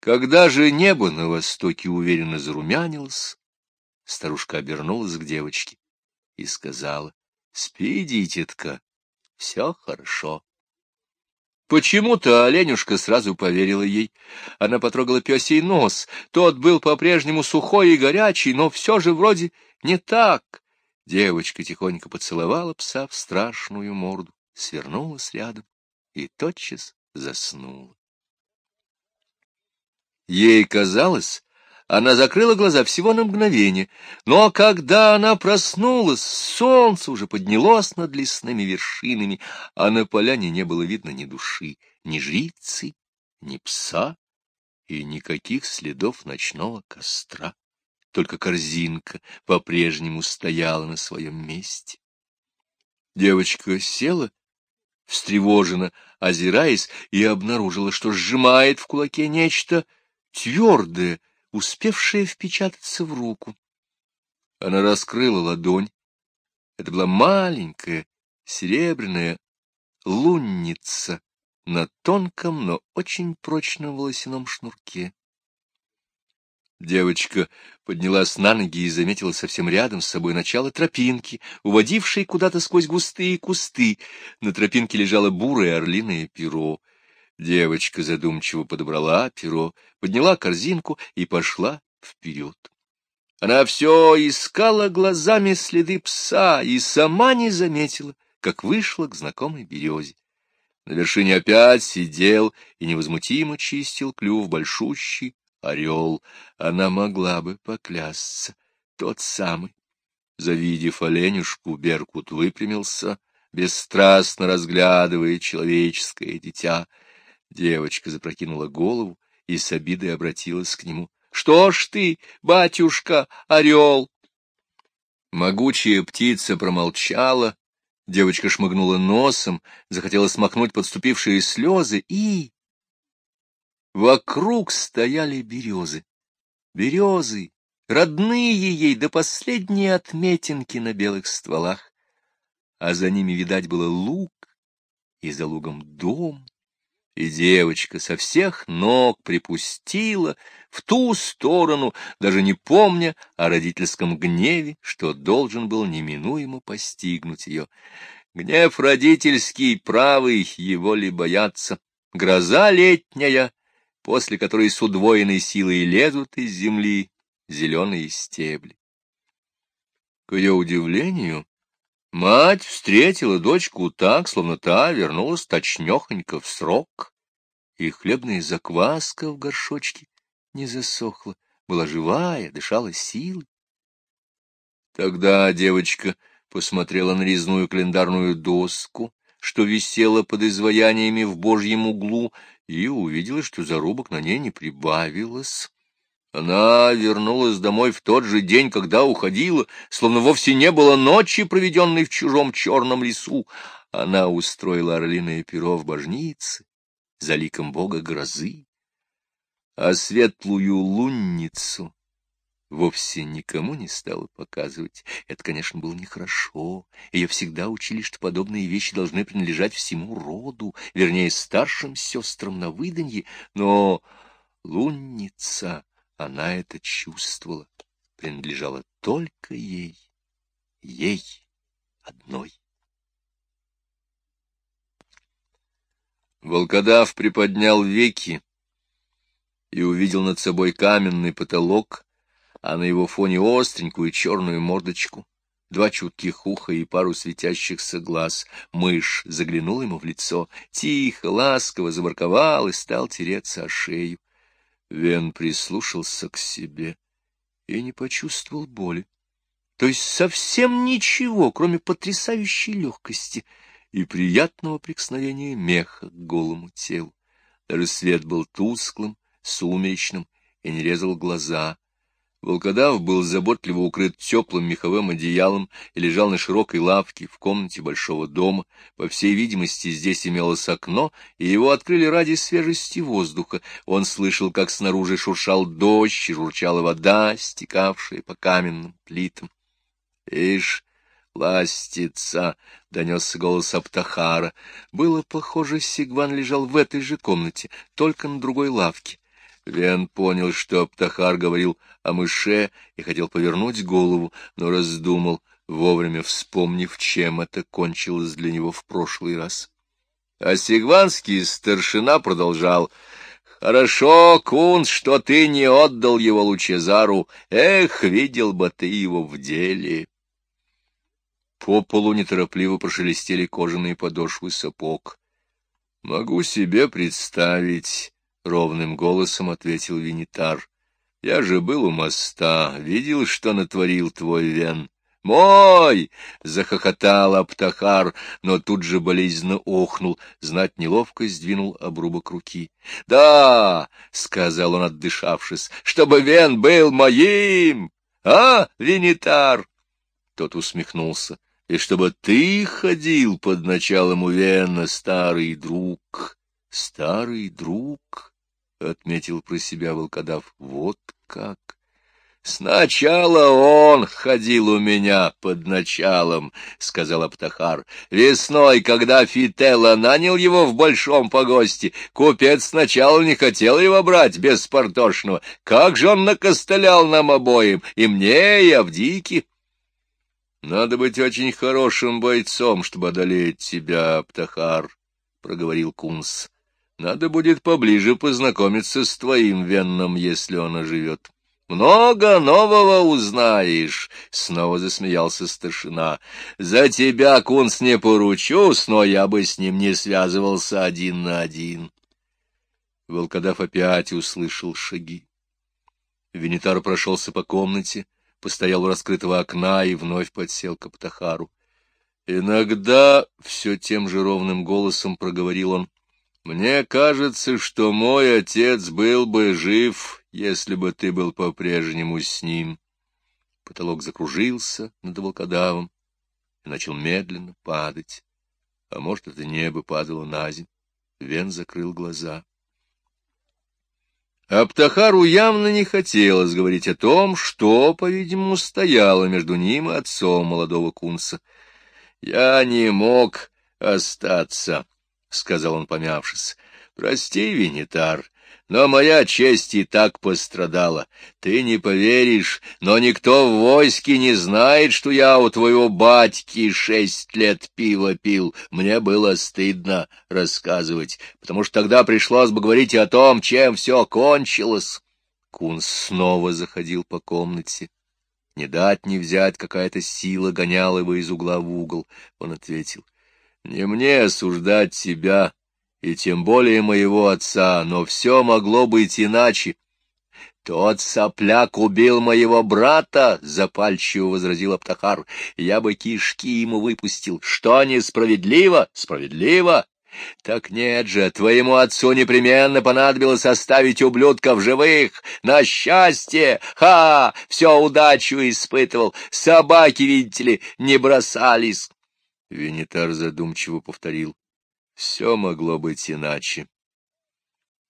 Когда же небо на востоке уверенно зарумянилось, старушка обернулась к девочке и сказала, — Спи, дитятка, все хорошо. Почему-то оленюшка сразу поверила ей. Она потрогала пёсий нос. Тот был по-прежнему сухой и горячий, но все же вроде не так. Девочка тихонько поцеловала пса в страшную морду, свернулась рядом и тотчас заснула. Ей казалось, она закрыла глаза всего на мгновение, но когда она проснулась, солнце уже поднялось над лесными вершинами, а на поляне не было видно ни души, ни жрицы, ни пса и никаких следов ночного костра. Только корзинка по-прежнему стояла на своем месте. Девочка села, встревоженно озираясь, и обнаружила, что сжимает в кулаке нечто твердое, успевшее впечататься в руку. Она раскрыла ладонь. Это была маленькая серебряная лунница на тонком, но очень прочном волосяном шнурке. Девочка поднялась на ноги и заметила совсем рядом с собой начало тропинки, уводившей куда-то сквозь густые кусты. На тропинке лежало бурое орлиное перо. Девочка задумчиво подобрала перо, подняла корзинку и пошла вперед. Она все искала глазами следы пса и сама не заметила, как вышла к знакомой березе. На вершине опять сидел и невозмутимо чистил клюв большущий орел. Она могла бы поклясться, тот самый. Завидев оленюшку, Беркут выпрямился, бесстрастно разглядывая человеческое дитя — Девочка запрокинула голову и с обидой обратилась к нему. — Что ж ты, батюшка, орел? Могучая птица промолчала. Девочка шмыгнула носом, захотела смахнуть подступившие слезы и... Вокруг стояли березы. Березы, родные ей до последней отметинки на белых стволах. А за ними, видать, было луг, и за лугом дом и девочка со всех ног припустила в ту сторону, даже не помня о родительском гневе, что должен был неминуемо постигнуть ее. Гнев родительский, правый, его ли бояться? Гроза летняя, после которой с удвоенной силой лезут из земли зеленые стебли. К ее удивлению, Мать встретила дочку так, словно та вернулась точнёхонько в срок, и хлебная закваска в горшочке не засохла, была живая, дышала силой. Тогда девочка посмотрела на резную календарную доску, что висела под изваяниями в божьем углу, и увидела, что зарубок на ней не прибавилось. Она вернулась домой в тот же день, когда уходила, словно вовсе не было ночи, проведенной в чужом черном лесу. Она устроила орлиное перо в божнице, за ликом бога грозы, а светлую лунницу вовсе никому не стала показывать. Это, конечно, было нехорошо. Ее всегда учили, что подобные вещи должны принадлежать всему роду, вернее, старшим сестрам на выданье, но лунница она это чувствовала, принадлежала только ей, ей одной. Волкодав приподнял веки и увидел над собой каменный потолок, а на его фоне остренькую черную мордочку, два чутких уха и пару светящихся глаз. Мышь заглянул ему в лицо, тихо, ласково забарковал и стал тереться о шею. Вен прислушался к себе и не почувствовал боли. То есть совсем ничего, кроме потрясающей легкости и приятного прикосновения меха к голому телу. Даже свет был тусклым, сумеречным и не резал глаза, Волкодав был заботливо укрыт теплым меховым одеялом и лежал на широкой лавке в комнате большого дома. По всей видимости, здесь имелось окно, и его открыли ради свежести воздуха. Он слышал, как снаружи шуршал дождь и журчала вода, стекавшая по каменным плитам. — Ишь, ластится! — донесся голос Аптахара. Было похоже, Сигван лежал в этой же комнате, только на другой лавке. Вен понял, что Птахар говорил о мыше и хотел повернуть голову, но раздумал, вовремя вспомнив, чем это кончилось для него в прошлый раз. А сигванский старшина продолжал. — Хорошо, Кунс, что ты не отдал его Лучезару. Эх, видел бы ты его в деле. По полу неторопливо прошелестели кожаные подошвы сапог. — Могу себе представить, — ровным голосом ответил Винитар. — Я же был у моста, видел, что натворил твой Вен. «Мой!» — захохотал Аптахар, но тут же болезненно охнул, знать неловко сдвинул обрубок руки. «Да!» — сказал он, отдышавшись, — «чтобы Вен был моим! А, Винитар?» Тот усмехнулся. «И чтобы ты ходил под началом у Вена, старый друг!» «Старый друг!» — отметил про себя волкодав. «Вот как!» Сначала он ходил у меня под началом, — сказал Аптахар. Весной, когда Фителла нанял его в большом погосте, купец сначала не хотел его брать без спартошного. Как же он накостылял нам обоим, и мне, и Авдике. — Надо быть очень хорошим бойцом, чтобы одолеть тебя, Аптахар, — проговорил Кунс. — Надо будет поближе познакомиться с твоим венном, если он оживет. — много нового узнаешь, — снова засмеялся старшина. — За тебя, кунс, не поручусь, но я бы с ним не связывался один на один. Волкодав опять услышал шаги. Венитар прошелся по комнате, постоял у раскрытого окна и вновь подсел к Аптахару. Иногда все тем же ровным голосом проговорил он. — Мне кажется, что мой отец был бы жив, если бы ты был по-прежнему с ним. Потолок закружился над волкодавом и начал медленно падать. А может, это небо падало на землю. Вен закрыл глаза. Аптахару явно не хотелось говорить о том, что, по-видимому, стояло между ним и отцом молодого кунса. — Я не мог остаться, — сказал он, помявшись. — Прости, Винитар, но моя честь и так пострадала. Ты не поверишь, но никто в войске не знает, что я у твоего батьки шесть лет пива пил. Мне было стыдно рассказывать, потому что тогда пришлось бы говорить о том, чем все кончилось. Кун снова заходил по комнате. Не дать не взять, какая-то сила гоняла его из угла в угол. Он ответил, — Не мне осуждать тебя, и тем более моего отца, но все могло быть иначе. «Тот сопляк убил моего брата!» — запальчиво возразил Аптахар. «Я бы кишки ему выпустил. Что несправедливо? Справедливо!» «Так нет же, твоему отцу непременно понадобилось оставить ублюдков живых! На счастье! Ха! Все удачу испытывал! Собаки, видите ли, не бросались!» Венитар задумчиво повторил. Все могло быть иначе.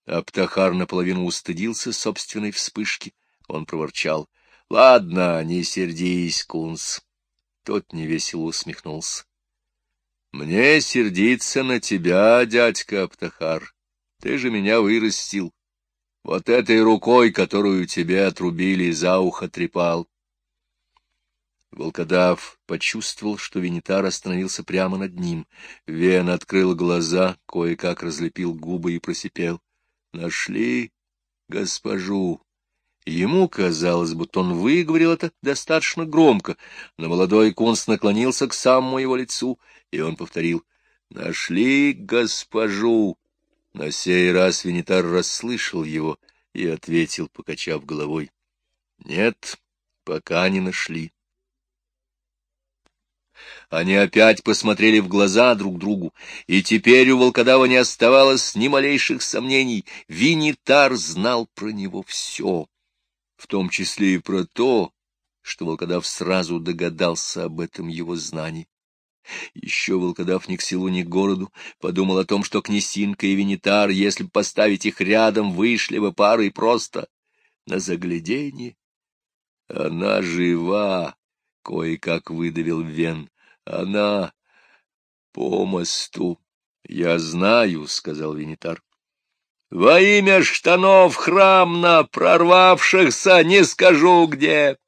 Аптахар наполовину устыдился собственной вспышки. Он проворчал. — Ладно, не сердись, Кунс. Тот невесело усмехнулся. — Мне сердиться на тебя, дядька Аптахар. Ты же меня вырастил. Вот этой рукой, которую тебе отрубили, за ухо трепал. Волкодав почувствовал, что Венитар остановился прямо над ним. Вен открыл глаза, кое-как разлепил губы и просипел. — Нашли госпожу. Ему казалось, будто он выговорил это достаточно громко, но молодой кунст наклонился к самому его лицу, и он повторил «Нашли госпожу». На сей раз Венитар расслышал его и ответил, покачав головой «Нет, пока не нашли». Они опять посмотрели в глаза друг другу, и теперь у волкодава не оставалось ни малейших сомнений. Винитар знал про него все, в том числе и про то, что волкодав сразу догадался об этом его знании. Еще волкодав ни к селу, ни к городу подумал о том, что Князинка и Винитар, если бы поставить их рядом, вышли бы парой просто на загляденье. Она жива, — кое-как выдавил Вен. — Она по мосту. — Я знаю, — сказал Венитар. Во имя штанов храмна, прорвавшихся, не скажу где.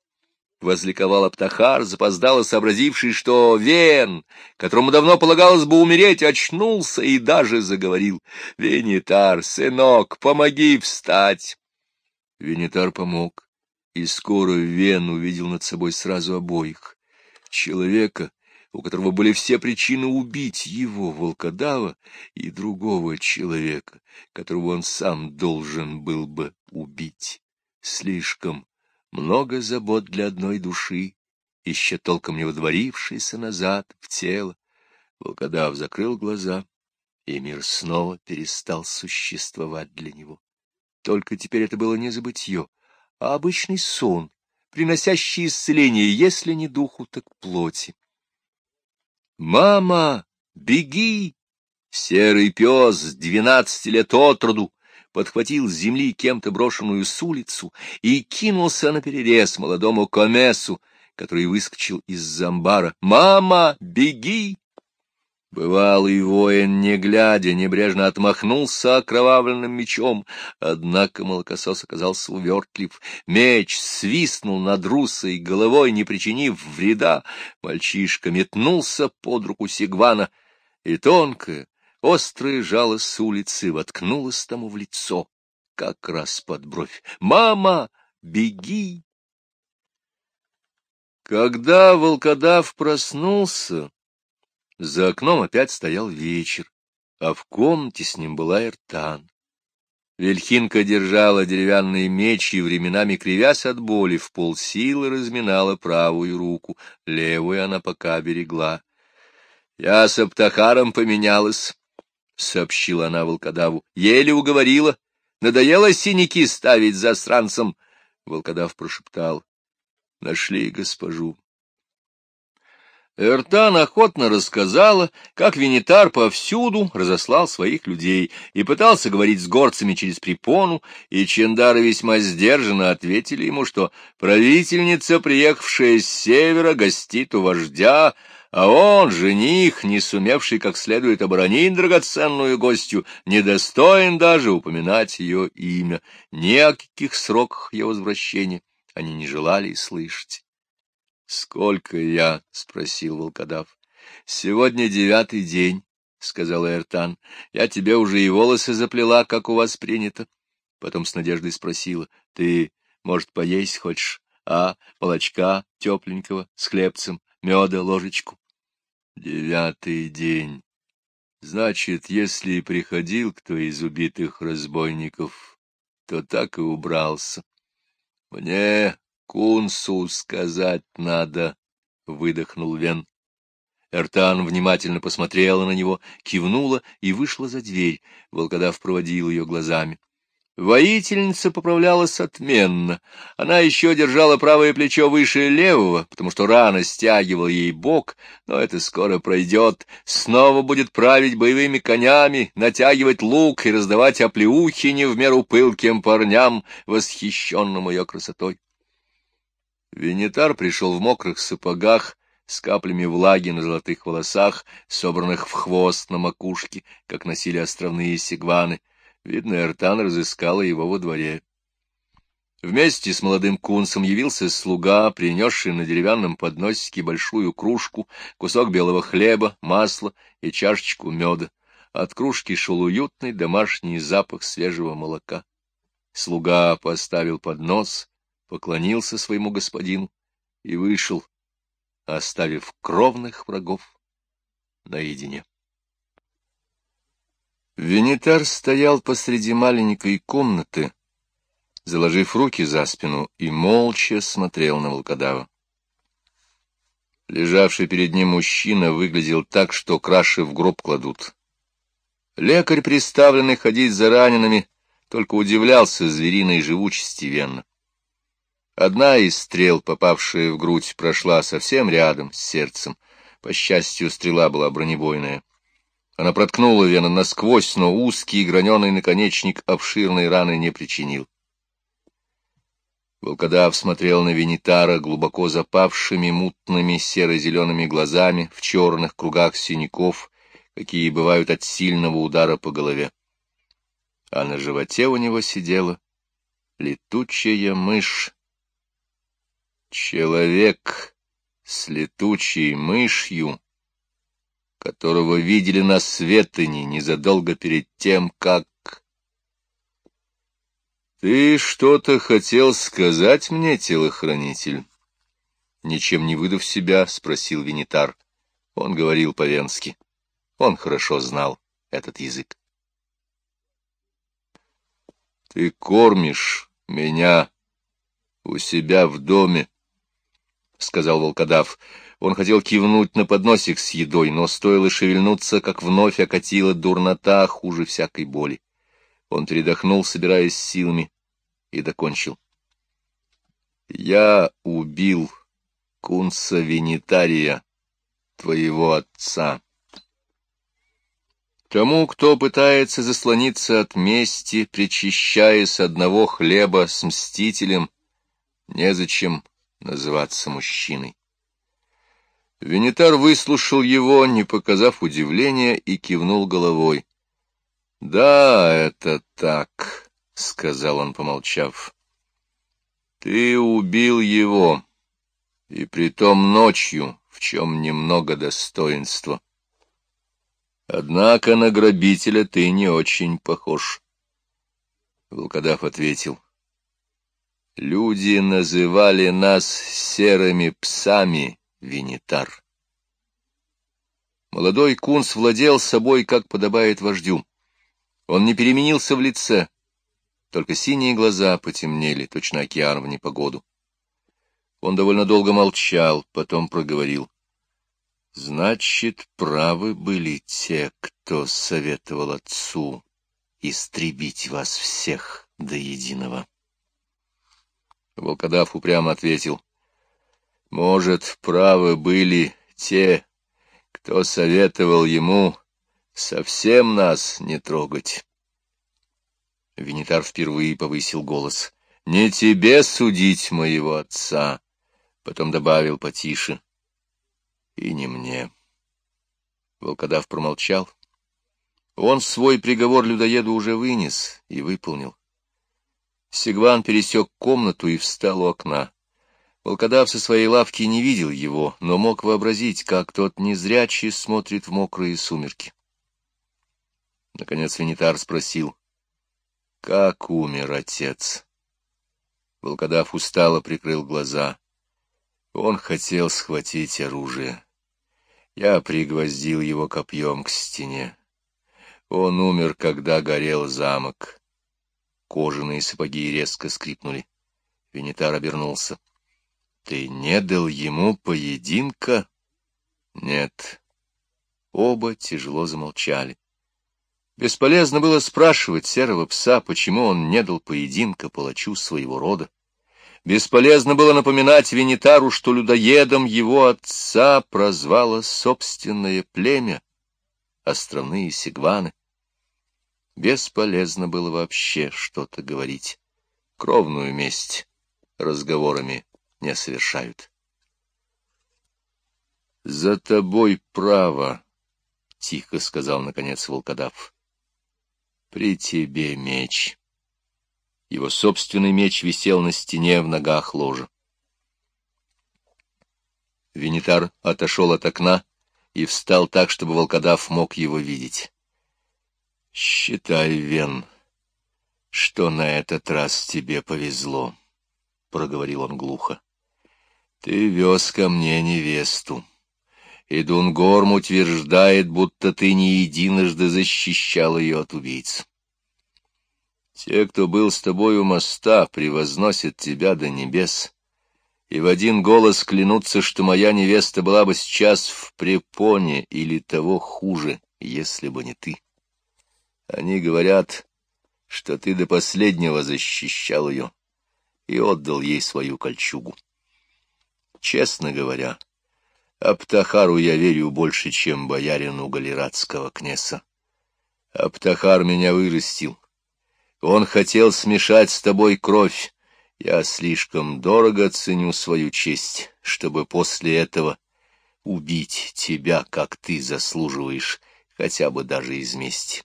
Возликовал Аптахар, запоздало сообразивший, что Вен, которому давно полагалось бы умереть, очнулся и даже заговорил. «Венитар, сынок, помоги встать!» Венитар помог, и скоро Вен увидел над собой сразу обоих. Человека, у которого были все причины убить его, волкодава, и другого человека, которого он сам должен был бы убить. Слишком много забот для одной души, еще толком не водворившейся назад в тело. Волкодав закрыл глаза, и мир снова перестал существовать для него. Только теперь это было не забытье, а обычный сон, приносящий исцеление, если не духу, так плоти. «Мама, беги!» Серый пес двенадцати лет от роду подхватил с земли кем-то брошенную с улицу и кинулся на перерез молодому комесу, который выскочил из замбара. «Мама, беги!» Бывалый воин, не глядя, небрежно отмахнулся окровавленным мечом, однако молокосос оказался увертлив. Меч свистнул над русой головой, не причинив вреда. Мальчишка метнулся под руку Сигвана, и тонкое, острое жало с улицы воткнулось тому в лицо, как раз под бровь. «Мама, беги!» Когда волкодав проснулся, за окном опять стоял вечер, а в комнате с ним была Эртан. Вельхинка держала деревянный меч и, временами кривясь от боли, в полсилы разминала правую руку, левую она пока берегла. — Я с Аптахаром поменялась, — сообщила она волкодаву. — Еле уговорила. Надоело синяки ставить за странцем. Волкодав прошептал. — Нашли госпожу. Эртан охотно рассказала, как Венитар повсюду разослал своих людей и пытался говорить с горцами через препону, и Чендары весьма сдержанно ответили ему, что правительница, приехавшая с севера, гостит у вождя, а он, жених, не сумевший как следует оборонить драгоценную гостью, недостоин даже упоминать ее имя. Ни о каких сроках ее возвращения они не желали слышать. Сколько я? — спросил волкодав. — Сегодня девятый день, — сказала Эртан. — Я тебе уже и волосы заплела, как у вас принято. Потом с надеждой спросила. — Ты, может, поесть хочешь? А, молочка тепленького, с хлебцем, меда, ложечку? — Девятый день. Значит, если приходил кто из убитых разбойников, то так и убрался. Мне Кунсу сказать надо, — выдохнул Вен. Эртан внимательно посмотрела на него, кивнула и вышла за дверь. Волкодав проводил ее глазами. Воительница поправлялась отменно. Она еще держала правое плечо выше левого, потому что рана стягивала ей бок, но это скоро пройдет. Снова будет править боевыми конями, натягивать лук и раздавать оплеухи не в меру пылким парням, восхищенным ее красотой. Венитар пришел в мокрых сапогах, с каплями влаги на золотых волосах, собранных в хвост на макушке, как носили островные сигваны. Видно, Эртан разыскала его во дворе. Вместе с молодым кунцем явился слуга, принесший на деревянном подносике большую кружку, кусок белого хлеба, масла и чашечку меда. От кружки шел уютный домашний запах свежего молока. Слуга поставил поднос, поклонился своему господину и вышел, оставив кровных врагов наедине. Венитар стоял посреди маленькой комнаты, заложив руки за спину, и молча смотрел на волкодава. Лежавший перед ним мужчина выглядел так, что краши в гроб кладут. Лекарь, приставленный ходить за ранеными, только удивлялся звериной живучести Венна. Одна из стрел, попавшая в грудь, прошла совсем рядом с сердцем. По счастью, стрела была бронебойная. Она проткнула вену насквозь, но узкий граненый наконечник обширной раны не причинил. Волкодав смотрел на Венитара глубоко запавшими мутными серо-зелеными глазами в черных кругах синяков, какие бывают от сильного удара по голове. а на животе у него сидела летучая мышь. Человек с летучей мышью, которого видели на светоне незадолго перед тем, как... «Ты что-то хотел сказать мне, телохранитель?» Ничем не выдав себя, спросил Винитар. Он говорил по-венски. Он хорошо знал этот язык. «Ты кормишь меня у себя в доме», — сказал волкодав. Он хотел кивнуть на подносик с едой, но стоило шевельнуться, как вновь окатила дурнота хуже всякой боли. Он передохнул, собираясь силами, и докончил. «Я убил Кунса Винитария, твоего отца». Тому, кто пытается заслониться от мести, причащая с одного хлеба с мстителем, незачем называться мужчиной. Венитар выслушал его, не показав удивления, и кивнул головой. — Да, это так, — сказал он, помолчав. — Ты убил его, и притом ночью, в чем немного достоинства. — Однако на грабителя ты не очень похож. Волкодав ответил. Люди называли нас серыми псами, Винитар. Молодой кунс владел собой, как подобает вождю. Он не переменился в лице, только синие глаза потемнели, точно океан в непогоду. Он довольно долго молчал, потом проговорил. Значит, правы были те, кто советовал отцу истребить вас всех до единого. Волкодав упрямо ответил. Может, правы были те, кто советовал ему совсем нас не трогать. Винитар впервые повысил голос. — Не тебе судить моего отца, — потом добавил потише и не мне. Волкодав промолчал. Он свой приговор людоеду уже вынес и выполнил. Сигван пересек комнату и встал у окна. Волкодав со своей лавки не видел его, но мог вообразить, как тот незрячий смотрит в мокрые сумерки. Наконец Венитар спросил, «Как умер отец?» Волкодав устало прикрыл глаза. Он хотел схватить оружие. Я пригвоздил его копьем к стене. Он умер, когда горел замок. Кожаные сапоги резко скрипнули. Венитар обернулся. — Ты не дал ему поединка? — Нет. Оба тяжело замолчали. Бесполезно было спрашивать серого пса, почему он не дал поединка палачу своего рода. Бесполезно было напоминать Венитару, что людоедом его отца прозвало собственное племя, островные сигваны. Бесполезно было вообще что-то говорить. Кровную месть разговорами не совершают. — За тобой право, — тихо сказал, наконец, волкодав. — При тебе меч. Его собственный меч висел на стене в ногах ложа. Винитар отошел от окна и встал так, чтобы волкодав мог его видеть. — Считай, Вен, что на этот раз тебе повезло, — проговорил он глухо. — Ты вез ко мне невесту. И Дунгорм утверждает, будто ты не единожды защищал ее от убийц. Те, кто был с тобой у моста, превозносят тебя до небес, и в один голос клянутся, что моя невеста была бы сейчас в препоне или того хуже, если бы не ты. Они говорят, что ты до последнего защищал ее и отдал ей свою кольчугу. Честно говоря, Аптахару я верю больше, чем боярину галератского князя. Аптахар меня вырастил, он хотел смешать с тобой кровь. Я слишком дорого ценю свою честь, чтобы после этого убить тебя, как ты заслуживаешь, хотя бы даже из мести.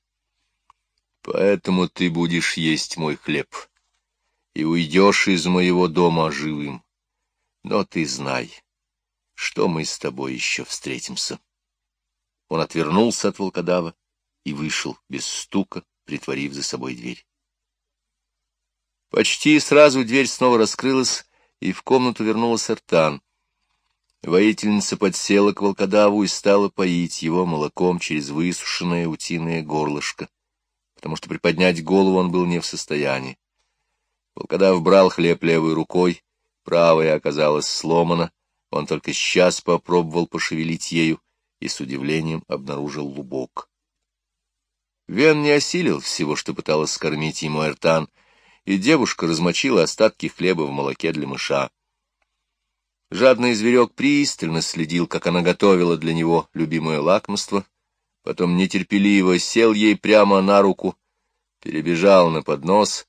Поэтому ты будешь есть мой хлеб и уйдешь из моего дома живым. Но ты знай, что мы с тобой еще встретимся. Он отвернулся от волкодава и вышел без стука, притворив за собой дверь. Почти сразу дверь снова раскрылась, и в комнату вернулась Артан. Воительница подсела к волкодаву и стала поить его молоком через высушенное утиное горлышко потому что приподнять голову он был не в состоянии. Волкодав брал хлеб левой рукой, правая оказалась сломана, он только сейчас попробовал пошевелить ею и с удивлением обнаружил лубок. Вен не осилил всего, что пыталась скормить ему Эртан, и девушка размочила остатки хлеба в молоке для мыша. Жадный зверек пристально следил, как она готовила для него любимое лакомство — потом нетерпеливо сел ей прямо на руку, перебежал на поднос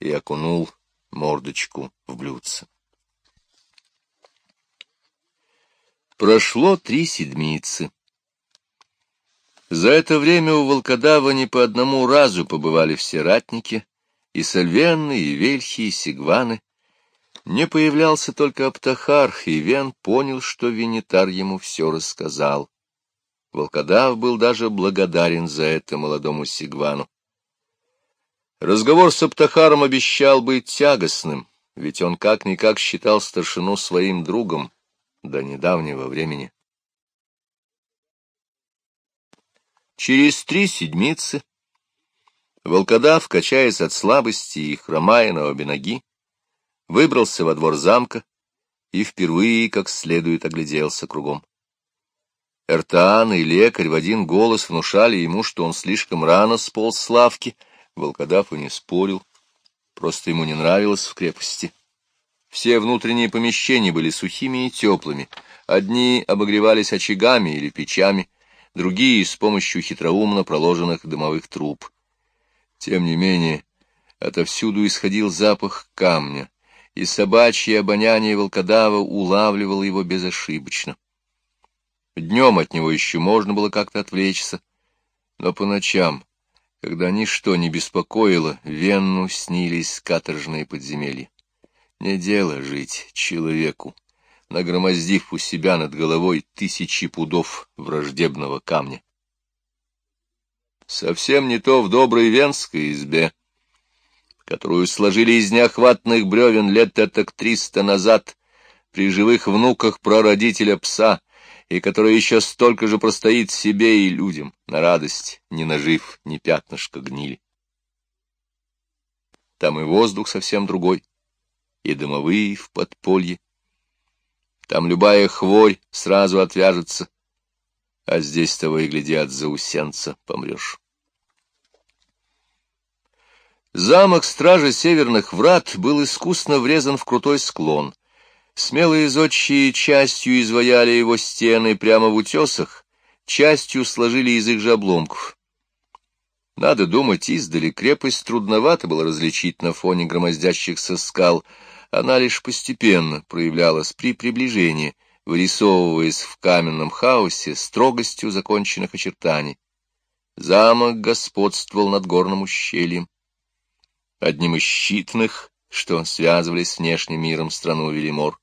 и окунул мордочку в блюдце. Прошло три седмицы. За это время у волкодава не по одному разу побывали все ратники, и сальвенны, и вельхи, и сигваны. Не появлялся только Аптахар, и Вен понял, что Венитар ему все рассказал. Волкодав был даже благодарен за это молодому Сигвану. Разговор с Аптахаром обещал быть тягостным, ведь он как-никак считал старшину своим другом до недавнего времени. Через три седмицы волкодав, качаясь от слабости и хромая на обе ноги, выбрался во двор замка и впервые как следует огляделся кругом. Эртан и лекарь в один голос внушали ему, что он слишком рано сполз с лавки. Волкодав и не спорил, просто ему не нравилось в крепости. Все внутренние помещения были сухими и теплыми. Одни обогревались очагами или печами, другие — с помощью хитроумно проложенных дымовых труб. Тем не менее, отовсюду исходил запах камня, и собачье обоняние волкодава улавливало его безошибочно. Днем от него еще можно было как-то отвлечься, но по ночам, когда ничто не беспокоило, Венну снились каторжные подземелья. Не дело жить человеку, нагромоздив у себя над головой тысячи пудов враждебного камня. Совсем не то в доброй венской избе, которую сложили из неохватных бревен лет этак триста назад, при живых внуках прародителя пса, и которая еще столько же простоит себе и людям, на радость, не нажив ни пятнышка гнили. Там и воздух совсем другой, и дымовые в подполье. Там любая хворь сразу отвяжется, а здесь того и гляди от заусенца помрешь. Замок стражи северных врат был искусно врезан в крутой склон, Смелые зодчие частью изваяли его стены прямо в утесах, частью сложили из их же обломков. Надо думать, издали крепость трудновато было различить на фоне громоздящихся скал, она лишь постепенно проявлялась при приближении, вырисовываясь в каменном хаосе строгостью законченных очертаний. Замок господствовал над горным ущельем. Одним из щитных, что связывались с внешним миром страну Велимор.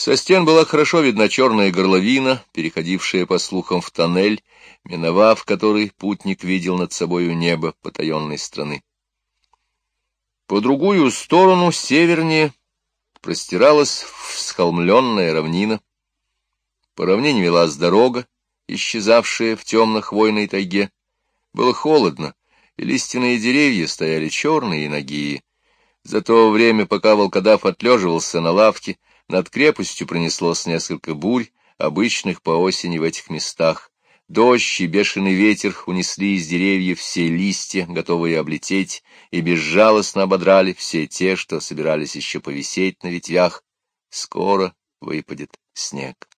Со стен была хорошо видна черная горловина, переходившая, по слухам, в тоннель, миновав который путник видел над собою небо потаенной страны. По другую сторону, севернее, простиралась всхолмленная равнина. По равнине велась дорога, исчезавшая в темно-хвойной тайге. Было холодно, и лиственные деревья стояли черные и нагие. За то время, пока волкодав отлеживался на лавке, над крепостью пронеслось несколько бурь, обычных по осени в этих местах. Дождь и бешеный ветер унесли из деревьев все листья, готовые облететь, и безжалостно ободрали все те, что собирались еще повисеть на ветвях. Скоро выпадет снег.